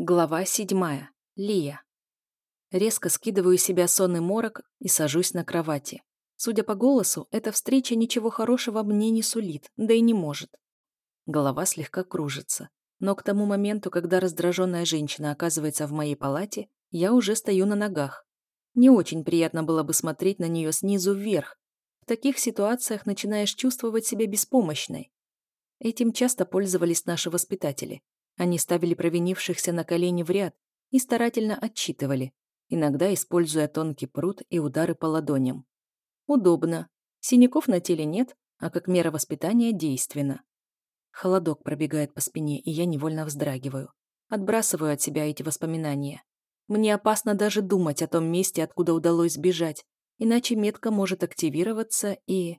Глава седьмая. Лия. Резко скидываю себя сонный морок и сажусь на кровати. Судя по голосу, эта встреча ничего хорошего мне не сулит, да и не может. Голова слегка кружится. Но к тому моменту, когда раздраженная женщина оказывается в моей палате, я уже стою на ногах. Не очень приятно было бы смотреть на нее снизу вверх. В таких ситуациях начинаешь чувствовать себя беспомощной. Этим часто пользовались наши воспитатели. Они ставили провинившихся на колени в ряд и старательно отчитывали, иногда используя тонкий пруд и удары по ладоням. Удобно. Синяков на теле нет, а как мера воспитания действенно. Холодок пробегает по спине, и я невольно вздрагиваю. Отбрасываю от себя эти воспоминания. Мне опасно даже думать о том месте, откуда удалось сбежать, иначе метка может активироваться и...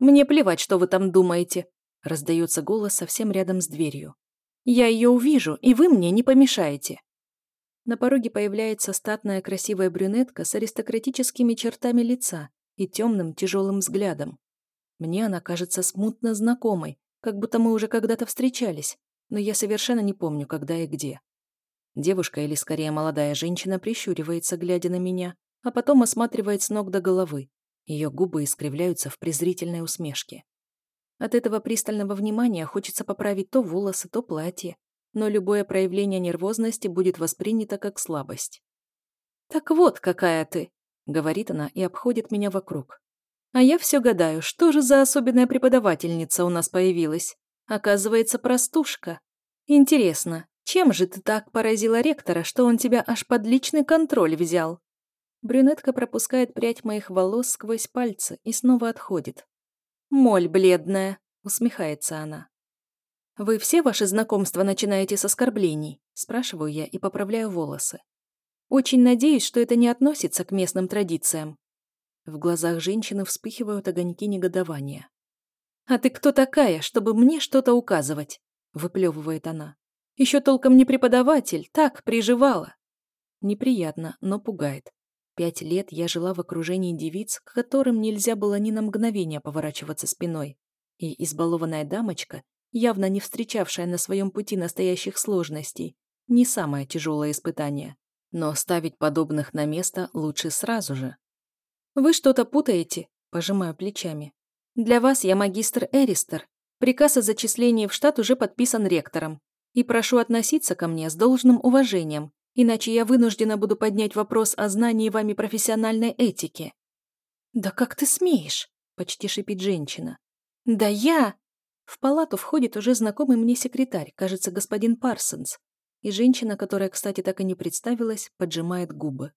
«Мне плевать, что вы там думаете», — раздается голос совсем рядом с дверью. Я ее увижу, и вы мне не помешаете. На пороге появляется статная красивая брюнетка с аристократическими чертами лица и темным тяжелым взглядом. Мне она кажется смутно знакомой, как будто мы уже когда-то встречались, но я совершенно не помню, когда и где. Девушка или скорее молодая женщина прищуривается, глядя на меня, а потом осматривает с ног до головы. Ее губы искривляются в презрительной усмешке. От этого пристального внимания хочется поправить то волосы, то платье, но любое проявление нервозности будет воспринято как слабость. «Так вот какая ты!» — говорит она и обходит меня вокруг. А я все гадаю, что же за особенная преподавательница у нас появилась? Оказывается, простушка. Интересно, чем же ты так поразила ректора, что он тебя аж под личный контроль взял? Брюнетка пропускает прядь моих волос сквозь пальцы и снова отходит. «Моль бледная», — усмехается она. «Вы все ваши знакомства начинаете с оскорблений?» — спрашиваю я и поправляю волосы. «Очень надеюсь, что это не относится к местным традициям». В глазах женщины вспыхивают огоньки негодования. «А ты кто такая, чтобы мне что-то указывать?» — выплевывает она. «Еще толком не преподаватель, так, приживала». Неприятно, но пугает. Пять лет я жила в окружении девиц, к которым нельзя было ни на мгновение поворачиваться спиной. И избалованная дамочка, явно не встречавшая на своем пути настоящих сложностей, не самое тяжелое испытание. Но ставить подобных на место лучше сразу же. «Вы что-то путаете?» – пожимаю плечами. «Для вас я магистр Эристер. Приказ о зачислении в штат уже подписан ректором. И прошу относиться ко мне с должным уважением, Иначе я вынуждена буду поднять вопрос о знании вами профессиональной этики». «Да как ты смеешь?» — почти шипит женщина. «Да я...» В палату входит уже знакомый мне секретарь, кажется, господин Парсонс. И женщина, которая, кстати, так и не представилась, поджимает губы.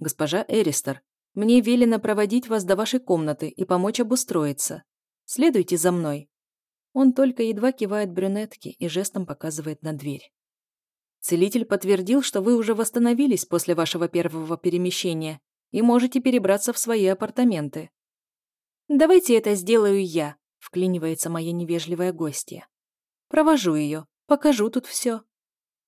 «Госпожа Эристер, мне велено проводить вас до вашей комнаты и помочь обустроиться. Следуйте за мной». Он только едва кивает брюнетке и жестом показывает на дверь. Целитель подтвердил, что вы уже восстановились после вашего первого перемещения и можете перебраться в свои апартаменты. «Давайте это сделаю я», — вклинивается моя невежливая гостья. «Провожу ее, покажу тут все».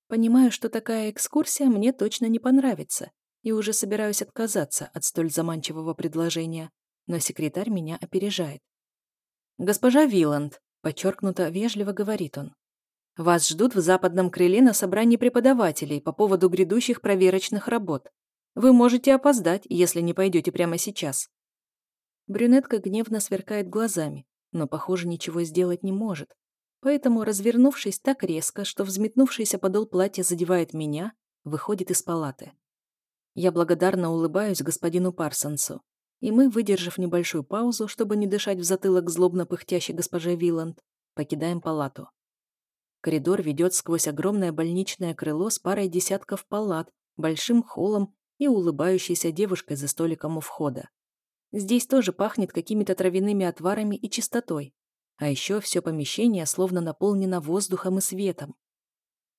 Понимаю, что такая экскурсия мне точно не понравится, и уже собираюсь отказаться от столь заманчивого предложения, но секретарь меня опережает. «Госпожа Виланд», — подчеркнуто вежливо говорит он, вас ждут в западном крыле на собрании преподавателей по поводу грядущих проверочных работ. Вы можете опоздать, если не пойдете прямо сейчас». Брюнетка гневно сверкает глазами, но, похоже, ничего сделать не может. Поэтому, развернувшись так резко, что взметнувшийся подол платья задевает меня, выходит из палаты. Я благодарно улыбаюсь господину Парсонсу, и мы, выдержав небольшую паузу, чтобы не дышать в затылок злобно пыхтящей госпоже Виланд, покидаем палату. Коридор ведет сквозь огромное больничное крыло с парой десятков палат, большим холлом и улыбающейся девушкой за столиком у входа. Здесь тоже пахнет какими-то травяными отварами и чистотой. А еще все помещение словно наполнено воздухом и светом.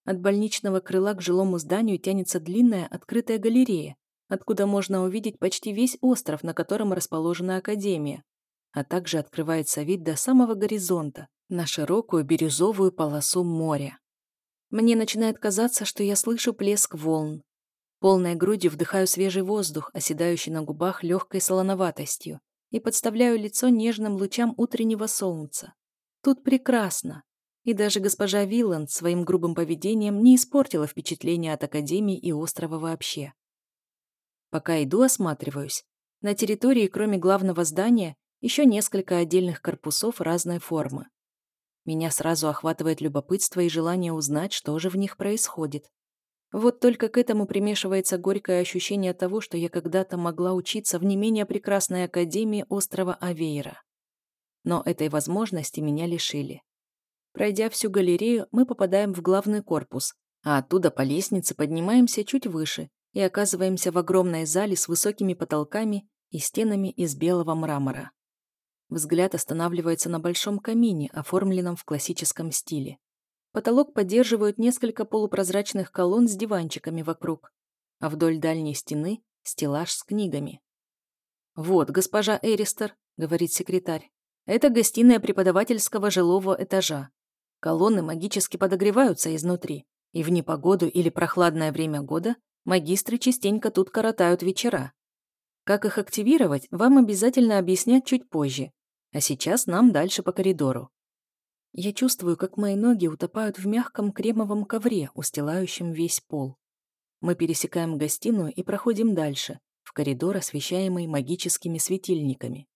От больничного крыла к жилому зданию тянется длинная открытая галерея, откуда можно увидеть почти весь остров, на котором расположена Академия, а также открывается вид до самого горизонта, на широкую бирюзовую полосу моря. Мне начинает казаться, что я слышу плеск волн. Полной грудью вдыхаю свежий воздух, оседающий на губах легкой солоноватостью, и подставляю лицо нежным лучам утреннего солнца. Тут прекрасно. И даже госпожа Вилланд своим грубым поведением не испортила впечатление от Академии и острова вообще. Пока иду, осматриваюсь. На территории, кроме главного здания, еще несколько отдельных корпусов разной формы. Меня сразу охватывает любопытство и желание узнать, что же в них происходит. Вот только к этому примешивается горькое ощущение того, что я когда-то могла учиться в не менее прекрасной академии острова Авейра. Но этой возможности меня лишили. Пройдя всю галерею, мы попадаем в главный корпус, а оттуда по лестнице поднимаемся чуть выше и оказываемся в огромной зале с высокими потолками и стенами из белого мрамора. Взгляд останавливается на большом камине, оформленном в классическом стиле. Потолок поддерживают несколько полупрозрачных колонн с диванчиками вокруг, а вдоль дальней стены – стеллаж с книгами. «Вот, госпожа Эристер», – говорит секретарь, – «это гостиная преподавательского жилого этажа. Колонны магически подогреваются изнутри, и в непогоду или прохладное время года магистры частенько тут коротают вечера. Как их активировать, вам обязательно объяснять чуть позже, а сейчас нам дальше по коридору. Я чувствую, как мои ноги утопают в мягком кремовом ковре, устилающем весь пол. Мы пересекаем гостиную и проходим дальше, в коридор, освещаемый магическими светильниками.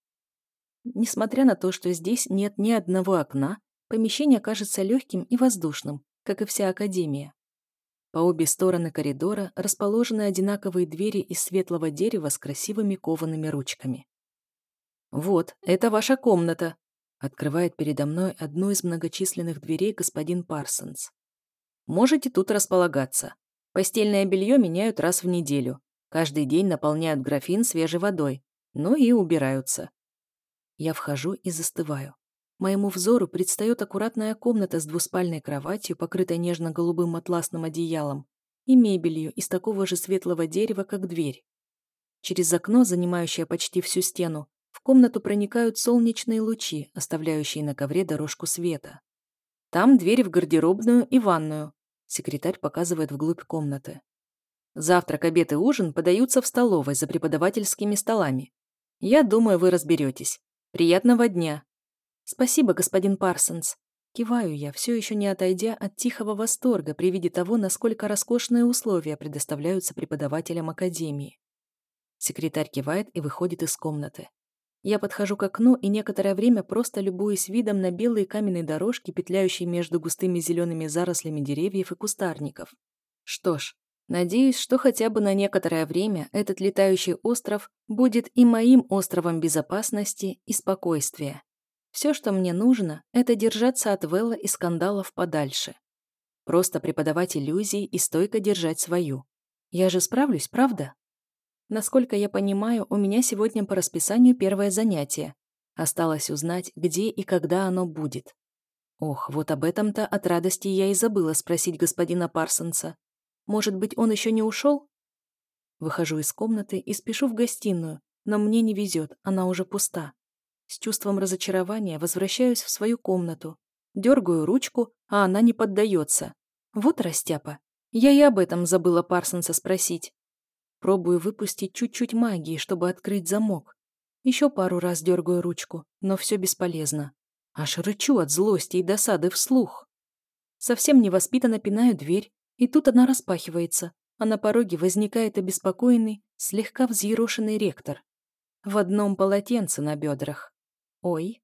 Несмотря на то, что здесь нет ни одного окна, помещение кажется легким и воздушным, как и вся Академия. По обе стороны коридора расположены одинаковые двери из светлого дерева с красивыми коваными ручками. «Вот, это ваша комната», Открывает передо мной одну из многочисленных дверей господин Парсонс. Можете тут располагаться. Постельное белье меняют раз в неделю. Каждый день наполняют графин свежей водой. Ну и убираются. Я вхожу и застываю. Моему взору предстает аккуратная комната с двуспальной кроватью, покрытой нежно-голубым атласным одеялом, и мебелью из такого же светлого дерева, как дверь. Через окно, занимающее почти всю стену, в комнату проникают солнечные лучи, оставляющие на ковре дорожку света. Там дверь в гардеробную и ванную. Секретарь показывает вглубь комнаты. Завтрак, обед и ужин подаются в столовой за преподавательскими столами. Я думаю, вы разберетесь. Приятного дня. Спасибо, господин Парсонс. Киваю я, все еще не отойдя от тихого восторга при виде того, насколько роскошные условия предоставляются преподавателям Академии. Секретарь кивает и выходит из комнаты. Я подхожу к окну и некоторое время просто любуюсь видом на белые каменные дорожки, петляющие между густыми зелеными зарослями деревьев и кустарников. Что ж, надеюсь, что хотя бы на некоторое время этот летающий остров будет и моим островом безопасности и спокойствия. Все, что мне нужно, это держаться от Велла и скандалов подальше. Просто преподавать иллюзии и стойко держать свою. Я же справлюсь, правда? Насколько я понимаю, у меня сегодня по расписанию первое занятие. Осталось узнать, где и когда оно будет. Ох, вот об этом-то от радости я и забыла спросить господина Парсонса. Может быть, он еще не ушел? Выхожу из комнаты и спешу в гостиную, но мне не везет, она уже пуста. С чувством разочарования возвращаюсь в свою комнату. Дергаю ручку, а она не поддается. Вот растяпа. Я и об этом забыла Парсонса спросить. Пробую выпустить чуть-чуть магии, чтобы открыть замок. Еще пару раз дергаю ручку, но все бесполезно. Аж рычу от злости и досады вслух. Совсем невоспитанно пинаю дверь, и тут она распахивается, а на пороге возникает обеспокоенный, слегка взъерошенный ректор. В одном полотенце на бедрах. Ой,